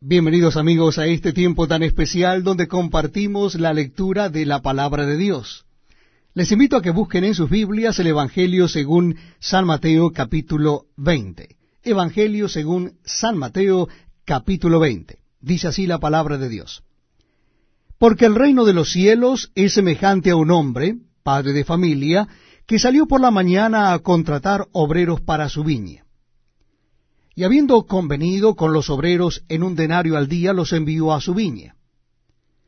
Bienvenidos amigos a este tiempo tan especial donde compartimos la lectura de la palabra de Dios. Les invito a que busquen en sus Biblias el Evangelio según San Mateo capítulo 20. Evangelio según San Mateo capítulo 20. Dice así la palabra de Dios. Porque el reino de los cielos es semejante a un hombre, padre de familia, que salió por la mañana a contratar obreros para su viña y habiendo convenido con los obreros en un denario al día, los envió a su viña.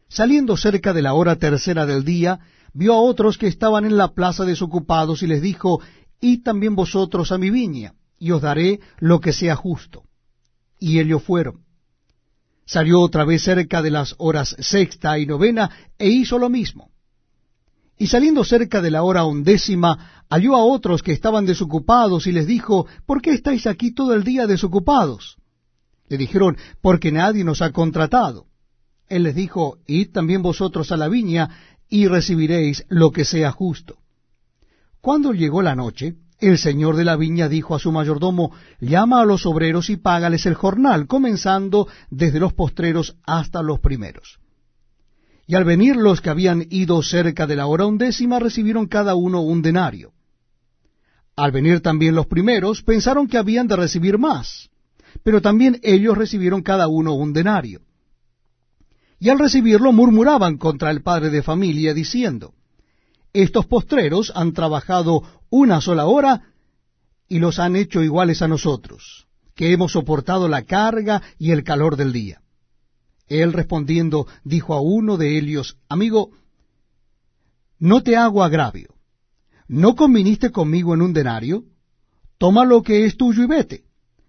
Saliendo cerca de la hora tercera del día, vio a otros que estaban en la plaza desocupados y les dijo, Id también vosotros a mi viña, y os daré lo que sea justo. Y ellos fueron. Salió otra vez cerca de las horas sexta y novena, e hizo lo mismo. Y saliendo cerca de la hora undécima, halló a otros que estaban desocupados y les dijo, ¿por qué estáis aquí todo el día desocupados? Le dijeron, porque nadie nos ha contratado. Él les dijo, id también vosotros a la viña y recibiréis lo que sea justo. Cuando llegó la noche, el señor de la viña dijo a su mayordomo, llama a los obreros y págales el jornal, comenzando desde los postreros hasta los primeros. Y al venir los que habían ido cerca de la hora undécima recibieron cada uno un denario. Al venir también los primeros pensaron que habían de recibir más, pero también ellos recibieron cada uno un denario. Y al recibirlo murmuraban contra el padre de familia, diciendo, Estos postreros han trabajado una sola hora y los han hecho iguales a nosotros, que hemos soportado la carga y el calor del día. Él respondiendo dijo a uno de ellos, Amigo, no te hago agravio. ¿No conviniste conmigo en un denario? Toma lo que es tuyo y vete.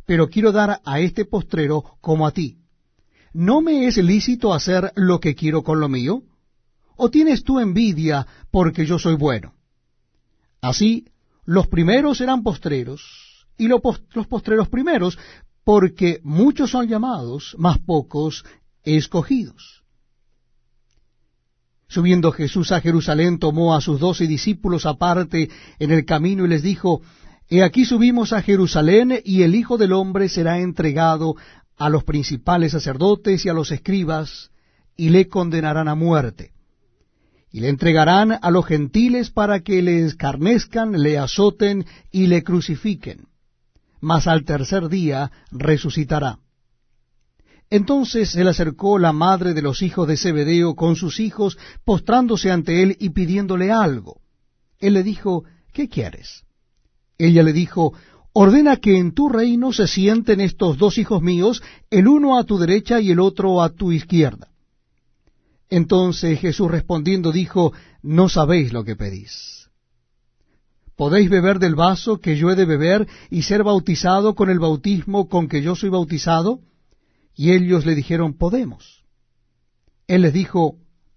Pero quiero dar a este postrero como a ti. ¿No me es lícito hacer lo que quiero con lo mío? ¿O tienes tú envidia porque yo soy bueno? Así, los primeros serán postreros, y los postreros primeros, porque muchos son llamados, mas pocos escogidos. Subiendo Jesús a Jerusalén, tomó a sus doce discípulos aparte en el camino y les dijo, He aquí subimos a Jerusalén y el Hijo del Hombre será entregado a los principales sacerdotes y a los escribas, y le condenarán a muerte. Y le entregarán a los gentiles para que le escarnezcan, le azoten y le crucifiquen. Mas al tercer día resucitará. Entonces se le acercó la madre de los hijos de Zebedeo con sus hijos, postrándose ante él y pidiéndole algo. Él le dijo, ¿qué quieres? Ella le dijo, ordena que en tu reino se sienten estos dos hijos míos, el uno a tu derecha y el otro a tu izquierda. Entonces Jesús respondiendo dijo, no sabéis lo que pedís. ¿Podéis beber del vaso que yo he de beber y ser bautizado con el bautismo con que yo soy bautizado? Y ellos le dijeron, podemos. Él les dijo,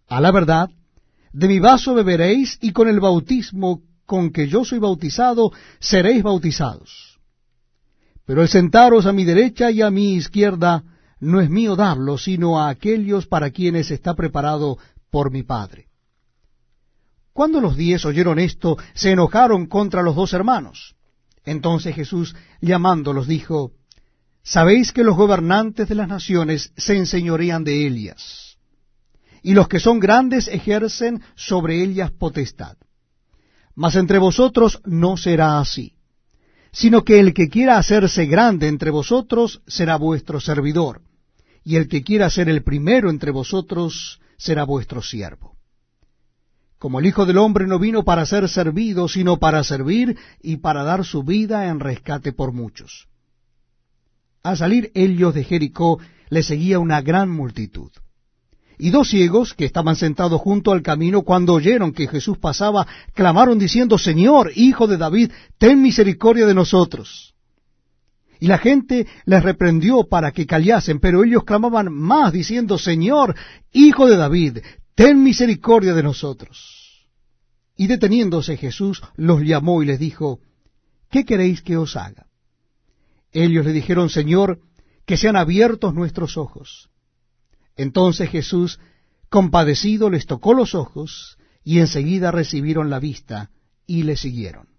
a la verdad, de mi vaso beberéis y con el bautismo con que yo soy bautizado seréis bautizados. Pero el sentaros a mi derecha y a mi izquierda no es mío darlo, sino a aquellos para quienes está preparado por mi Padre. Cuando los diez oyeron esto, se enojaron contra los dos hermanos. Entonces Jesús, llamándolos, dijo, Sabéis que los gobernantes de las naciones se enseñorean de ellas, y los que son grandes ejercen sobre ellas potestad. Mas entre vosotros no será así, sino que el que quiera hacerse grande entre vosotros será vuestro servidor, y el que quiera ser el primero entre vosotros será vuestro siervo. Como el Hijo del Hombre no vino para ser servido, sino para servir y para dar su vida en rescate por muchos. Al salir ellos de Jericó, le seguía una gran multitud. Y dos ciegos, que estaban sentados junto al camino, cuando oyeron que Jesús pasaba, clamaron diciendo, Señor, Hijo de David, ten misericordia de nosotros. Y la gente les reprendió para que callasen, pero ellos clamaban más, diciendo, Señor, Hijo de David, ten misericordia de nosotros. Y deteniéndose Jesús, los llamó y les dijo, ¿qué queréis que os haga? Ellos le dijeron, Señor, que sean abiertos nuestros ojos. Entonces Jesús, compadecido, les tocó los ojos, y enseguida recibieron la vista, y le siguieron.